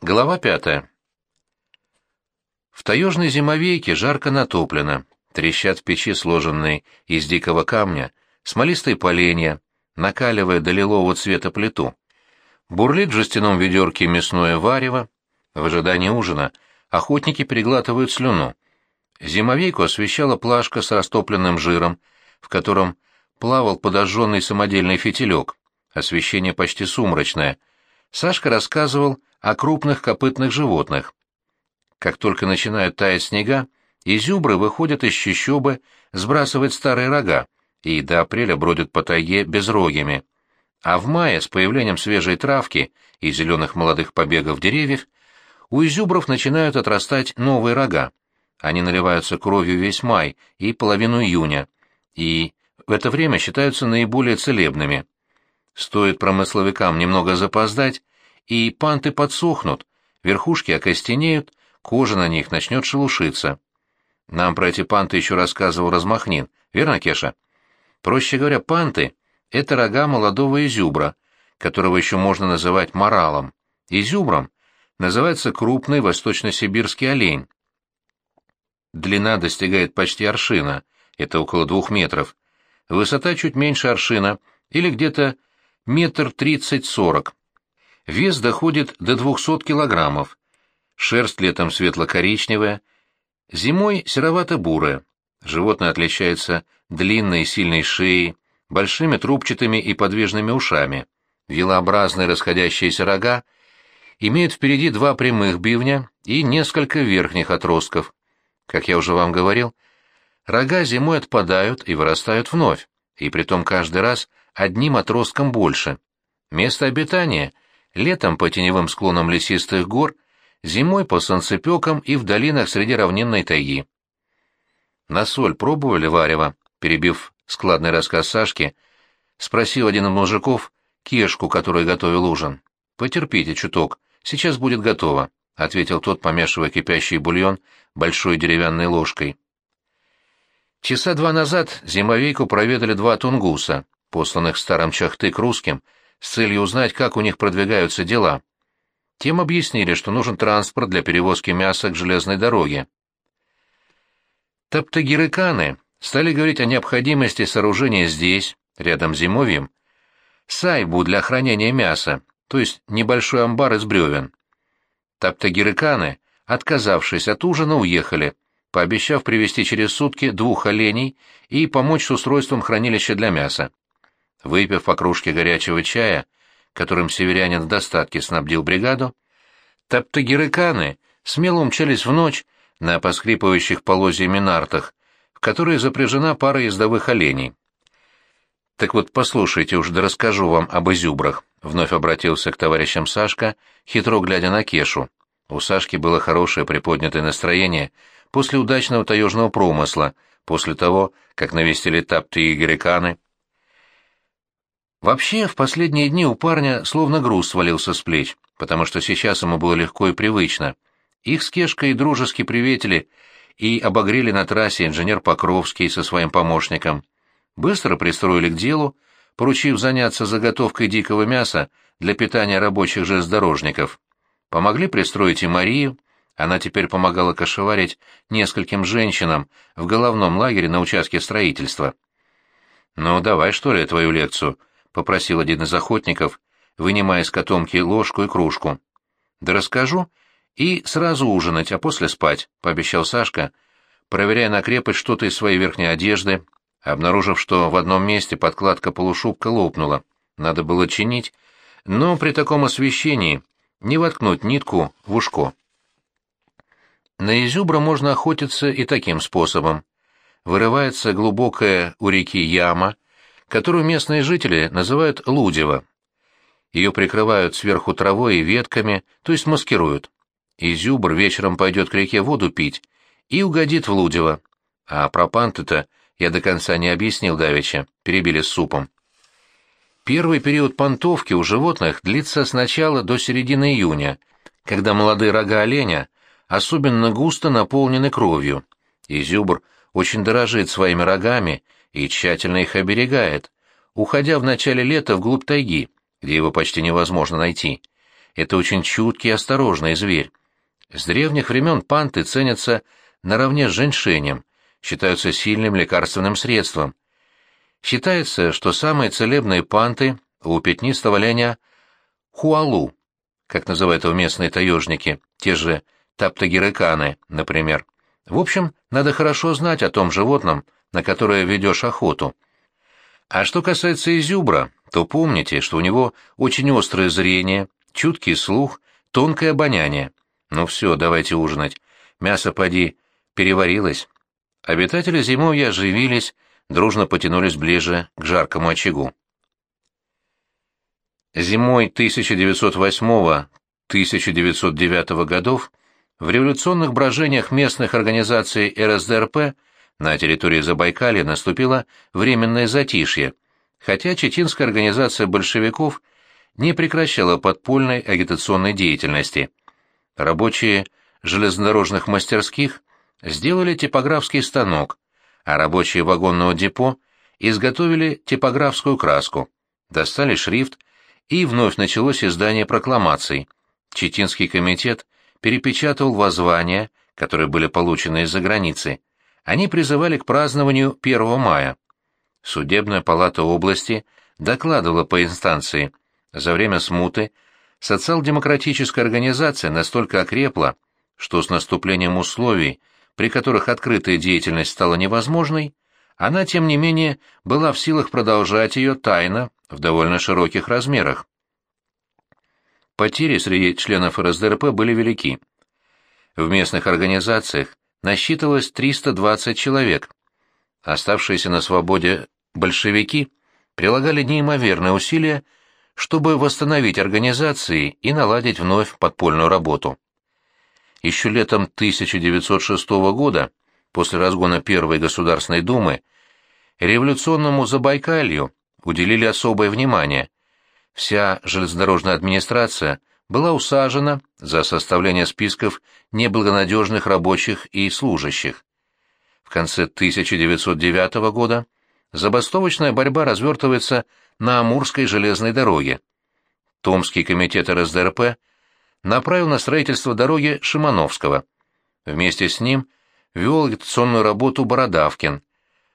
Глава пятая. В таежной зимовейке жарко натоплено, трещат в печи сложенные из дикого камня, смолистые поленья, накаливая до лилового цвета плиту. Бурлит в жестяном ведерке мясное варево. В ожидании ужина охотники переглатывают слюну. Зимовейку освещала плашка с растопленным жиром, в котором плавал подожженный самодельный фитилек. Освещение почти сумрачное. Сашка рассказывал о крупных копытных животных. Как только начинают таять снега, изюбры выходят из чащобы, сбрасывают старые рога, и до апреля бродят по тайге безрогими. А в мае, с появлением свежей травки и зеленых молодых побегов деревьев, у изюбров начинают отрастать новые рога. Они наливаются кровью весь май и половину июня, и в это время считаются наиболее целебными. Стоит промысловикам немного запоздать, и панты подсохнут, верхушки окостенеют, кожа на них начнет шелушиться. Нам про эти панты еще рассказывал Размахнин, верно, Кеша? Проще говоря, панты — это рога молодого изюбра, которого еще можно называть моралом. Изюбром называется крупный восточно-сибирский олень. Длина достигает почти аршина, это около двух метров. Высота чуть меньше аршина, или где-то метр тридцать-сорок. Вес доходит до 200 килограммов. Шерсть летом светло-коричневая, зимой серовато-бурая. Животное отличается длинной сильной шеей, большими трубчатыми и подвижными ушами. Вилообразные расходящиеся рога имеют впереди два прямых бивня и несколько верхних отростков. Как я уже вам говорил, рога зимой отпадают и вырастают вновь, и притом каждый раз одним отростком больше. Место обитания — летом по теневым склонам лесистых гор, зимой по солнцепекам и в долинах среди равнинной тайги. «На соль пробовали варево?» — перебив складный рассказ Сашки, спросил один из мужиков кешку, который готовил ужин. «Потерпите чуток, сейчас будет готово», — ответил тот, помешивая кипящий бульон большой деревянной ложкой. Часа два назад зимовейку проведали два тунгуса, посланных старым чахты к русским, с целью узнать, как у них продвигаются дела. Тем объяснили, что нужен транспорт для перевозки мяса к железной дороге. Таптагирыканы стали говорить о необходимости сооружения здесь, рядом с зимовьем, сайбу для хранения мяса, то есть небольшой амбар из бревен. Таптагирыканы, отказавшись от ужина, уехали, пообещав привезти через сутки двух оленей и помочь с устройством хранилища для мяса. Выпив по кружке горячего чая, которым северянин в достатке снабдил бригаду, таптагирыканы смело умчались в ночь на поскрипывающих полозьями нартах, в которые запряжена пара ездовых оленей. «Так вот, послушайте, уж да расскажу вам об изюбрах», — вновь обратился к товарищам Сашка, хитро глядя на Кешу. У Сашки было хорошее приподнятое настроение после удачного таежного промысла, после того, как навестили тапты и греканы, Вообще, в последние дни у парня словно груз свалился с плеч, потому что сейчас ему было легко и привычно. Их с Кешкой дружески приветили и обогрели на трассе инженер Покровский со своим помощником. Быстро пристроили к делу, поручив заняться заготовкой дикого мяса для питания рабочих железнодорожников. Помогли пристроить и Марию, она теперь помогала кошеварить нескольким женщинам в головном лагере на участке строительства. «Ну, давай, что ли, твою лекцию», — попросил один из охотников, вынимая из котомки ложку и кружку. «Да расскажу. И сразу ужинать, а после спать», — пообещал Сашка, проверяя на крепость что-то из своей верхней одежды, обнаружив, что в одном месте подкладка полушубка лопнула. Надо было чинить, но при таком освещении не воткнуть нитку в ушко. На изюбра можно охотиться и таким способом. Вырывается глубокая у реки яма, которую местные жители называют лудево. Ее прикрывают сверху травой и ветками, то есть маскируют. Изюбр вечером пойдет к реке воду пить и угодит в лудево. А про панты-то я до конца не объяснил давеча, перебили с супом. Первый период понтовки у животных длится с начала до середины июня, когда молодые рога оленя особенно густо наполнены кровью. Изюбр очень дорожит своими рогами и тщательно их оберегает, уходя в начале лета вглубь тайги, где его почти невозможно найти. Это очень чуткий и осторожный зверь. С древних времен панты ценятся наравне с женьшенем, считаются сильным лекарственным средством. Считается, что самые целебные панты у пятнистого оленя хуалу, как называют его местные таежники, те же таптагирыканы, например. В общем, надо хорошо знать о том животном, на которое ведешь охоту. А что касается изюбра, то помните, что у него очень острое зрение, чуткий слух, тонкое обоняние. Ну все, давайте ужинать. Мясо, поди, переварилось. Обитатели зимовья оживились, дружно потянулись ближе к жаркому очагу. Зимой 1908-1909 годов в революционных брожениях местных организаций РСДРП на территории Забайкалья наступило временное затишье, хотя Чеченская организация большевиков не прекращала подпольной агитационной деятельности. Рабочие железнодорожных мастерских сделали типографский станок, а рабочие вагонного депо изготовили типографскую краску, достали шрифт, и вновь началось издание прокламаций. Читинский комитет перепечатал воззвания, которые были получены из-за границы. Они призывали к празднованию 1 мая. Судебная палата области докладывала по инстанции. За время смуты социал-демократическая организация настолько окрепла, что с наступлением условий, при которых открытая деятельность стала невозможной, она, тем не менее, была в силах продолжать ее тайно в довольно широких размерах. Потери среди членов РСДРП были велики. В местных организациях насчитывалось 320 человек. Оставшиеся на свободе большевики прилагали неимоверные усилия, чтобы восстановить организации и наладить вновь подпольную работу. Еще летом 1906 года, после разгона Первой Государственной Думы, революционному Забайкалью уделили особое внимание. Вся железнодорожная администрация была усажена за составление списков неблагонадежных рабочих и служащих. В конце 1909 года забастовочная борьба развертывается на Амурской железной дороге. Томский комитет РСДРП направил на строительство дороги Шимановского. Вместе с ним вел агитационную работу Бородавкин.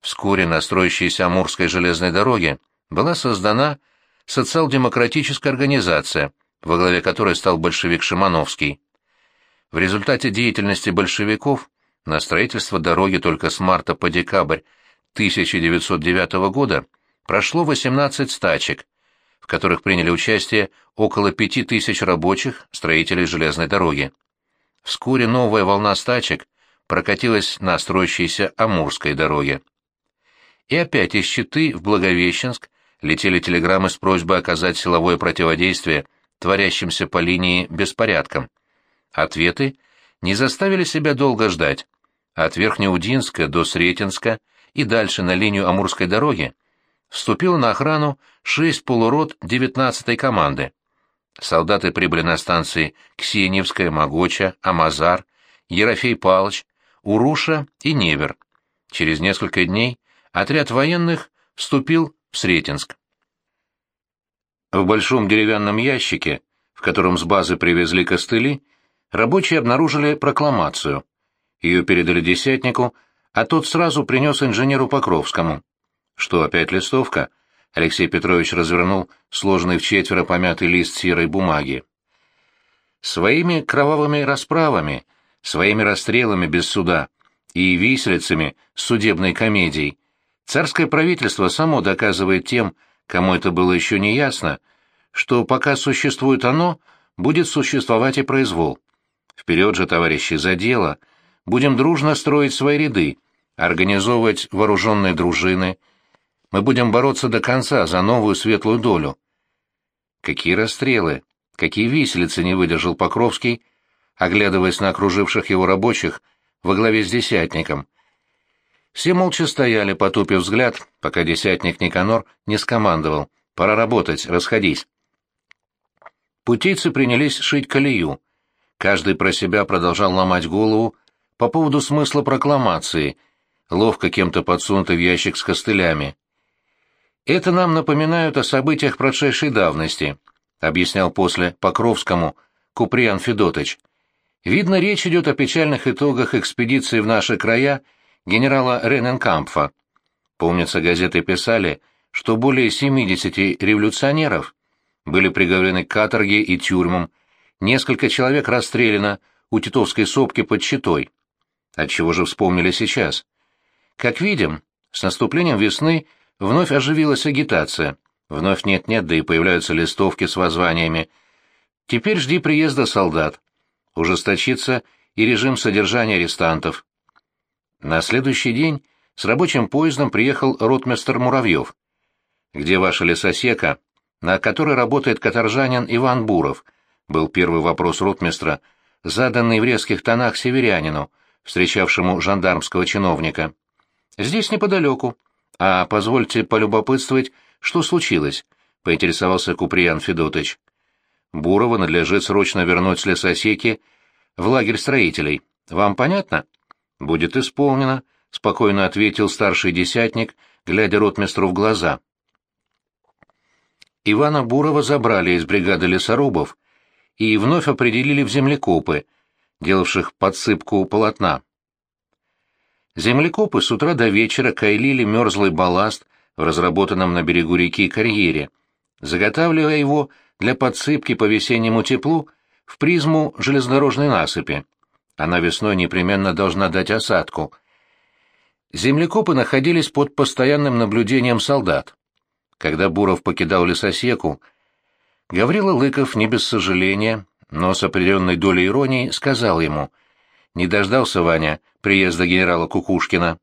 Вскоре на строящейся Амурской железной дороге была создана социал-демократическая организация, во главе которой стал большевик Шимановский. В результате деятельности большевиков на строительство дороги только с марта по декабрь 1909 года прошло 18 стачек, в которых приняли участие около 5000 рабочих, строителей железной дороги. Вскоре новая волна стачек прокатилась на строящейся Амурской дороге. И опять из Читы в Благовещенск летели телеграммы с просьбой оказать силовое противодействие творящимся по линии беспорядкам. Ответы не заставили себя долго ждать. От Верхнеудинска до Сретенска и дальше на линию Амурской дороги вступило на охрану шесть полурот 19-й команды. Солдаты прибыли на станции Ксеньевская, Могоча, Амазар, Ерофей Палыч, Уруша и Невер. Через несколько дней отряд военных вступил в Сретенск. В большом деревянном ящике, в котором с базы привезли костыли, рабочие обнаружили прокламацию. Ее передали десятнику, а тот сразу принес инженеру Покровскому. Что, опять листовка? Алексей Петрович развернул сложенный в четверо помятый лист серой бумаги. Своими кровавыми расправами, своими расстрелами без суда и виселицами судебной комедией царское правительство само доказывает тем, кому это было еще не ясно, что пока существует оно, будет существовать и произвол. Вперед же, товарищи, за дело! Будем дружно строить свои ряды, организовывать вооруженные дружины, мы будем бороться до конца за новую светлую долю. Какие расстрелы, какие виселицы не выдержал Покровский, оглядываясь на окруживших его рабочих во главе с десятником. Все молча стояли, потупив взгляд, пока десятник Никанор не скомандовал. «Пора работать, расходись». Путейцы принялись шить колею. Каждый про себя продолжал ломать голову по поводу смысла прокламации, ловко кем-то подсунутый в ящик с костылями. Это нам напоминают о событиях прошедшей давности. — объяснял после Покровскому Куприан Федотыч. «Видно, речь идет о печальных итогах экспедиции в наши края генерала Рененкампфа. Помнится, газеты писали, что более 70 революционеров были приговорены к каторге и тюрьмам, несколько человек расстреляно у Титовской сопки под Читой. Отчего же вспомнили сейчас? Как видим, с наступлением весны вновь оживилась агитация, вновь нет-нет, да и появляются листовки с воззваниями. Теперь жди приезда солдат. Ужесточится и режим содержания арестантов. На следующий день с рабочим поездом приехал ротмистр Муравьев. «Где ваша лесосека, на которой работает каторжанин Иван Буров?» был первый вопрос ротмистра, заданный в резких тонах северянину, встречавшему жандармского чиновника. «Здесь неподалеку. А позвольте полюбопытствовать, что случилось?» — поинтересовался Куприян Федотыч. «Бурова надлежит срочно вернуть с лесосеки в лагерь строителей. Вам понятно?» «Будет исполнено», — спокойно ответил старший десятник, глядя ротмистру в глаза. Ивана Бурова забрали из бригады лесорубов и вновь определили в землекопы, делавших подсыпку полотна. Землекопы с утра до вечера кайлили мерзлый балласт в разработанном на берегу реки карьере, заготавливая его для подсыпки по весеннему теплу в призму железнодорожной насыпи. Она весной непременно должна дать осадку. Землекопы находились под постоянным наблюдением солдат. Когда Буров покидал лесосеку, Гаврила Лыков не без сожаления, но с определенной долей иронии сказал ему, «Не дождался Ваня приезда генерала Кукушкина».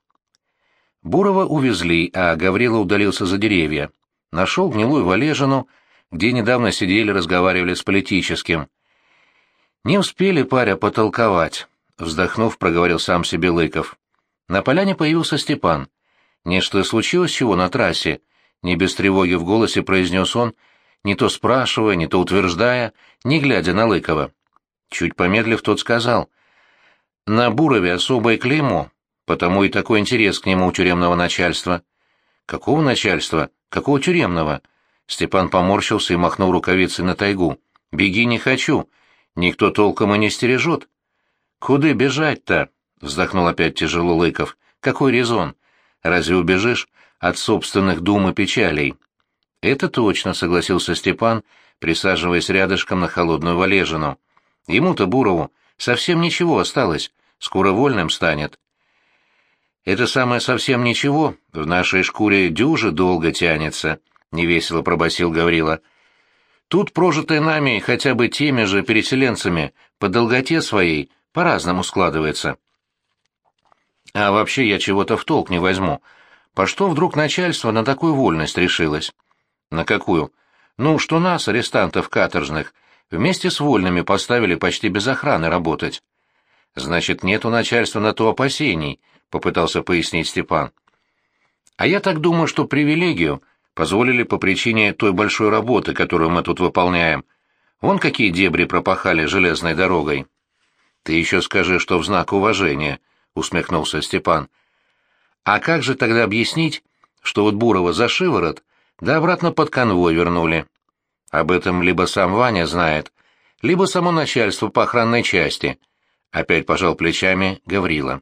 Бурова увезли, а Гаврила удалился за деревья. Нашел гнилую валежину, где недавно сидели, разговаривали с политическим. Не успели паря потолковать, вздохнув, проговорил сам себе Лыков. На поляне появился Степан. Нечто случилось чего на трассе, не без тревоги в голосе произнес он, не то спрашивая, не то утверждая, не глядя на Лыкова. Чуть помедлив, тот сказал. На Бурове особое клеймо, потому и такой интерес к нему у тюремного начальства. Какого начальства? Какого тюремного? Степан поморщился и махнул рукавицей на тайгу. Беги не хочу. Никто толком и не стережет. Куда бежать-то? Вздохнул опять тяжело Лыков. Какой резон? Разве убежишь от собственных дум и печалей? Это точно, согласился Степан, присаживаясь рядышком на холодную валежину. Ему-то, Бурову, совсем ничего осталось, скоро вольным станет. Это самое совсем ничего, в нашей шкуре дюже долго тянется, невесело пробасил Гаврила. Тут прожитое нами хотя бы теми же переселенцами по долготе своей по-разному складывается. А вообще я чего-то в толк не возьму. По что вдруг начальство на такую вольность решилось? На какую? Ну, что нас, арестантов каторжных, вместе с вольными поставили почти без охраны работать. Значит, нет у начальства на то опасений, попытался пояснить Степан. А я так думаю, что привилегию позволили по причине той большой работы, которую мы тут выполняем. Вон какие дебри пропахали железной дорогой. Ты еще скажи, что в знак уважения, усмехнулся Степан. А как же тогда объяснить, что вот Бурова за шиворот, да обратно под конвой вернули? Об этом либо сам Ваня знает, либо само начальство по охранной части. Опять пожал плечами Гаврила.